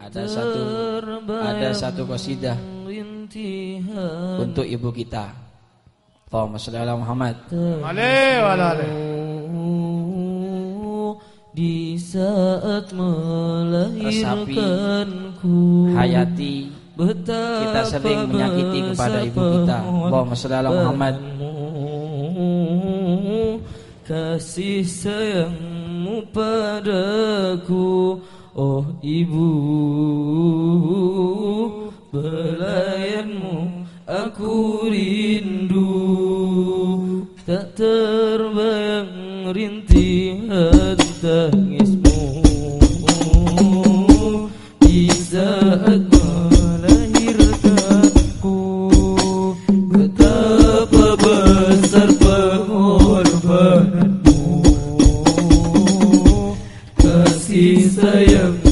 ada satu ada satu qasidah untuk ibu kita. Allahumma shalli ala Muhammad. Alaihi wa. Di saat melahirkanku Hayati Kita sering menyakiti kepada ibu kita Allahumma shalli ala Muhammad Kasih sayangmu padaku Oh ibu belayanmu aku rindu. Tak ter Assista eu.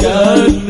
جان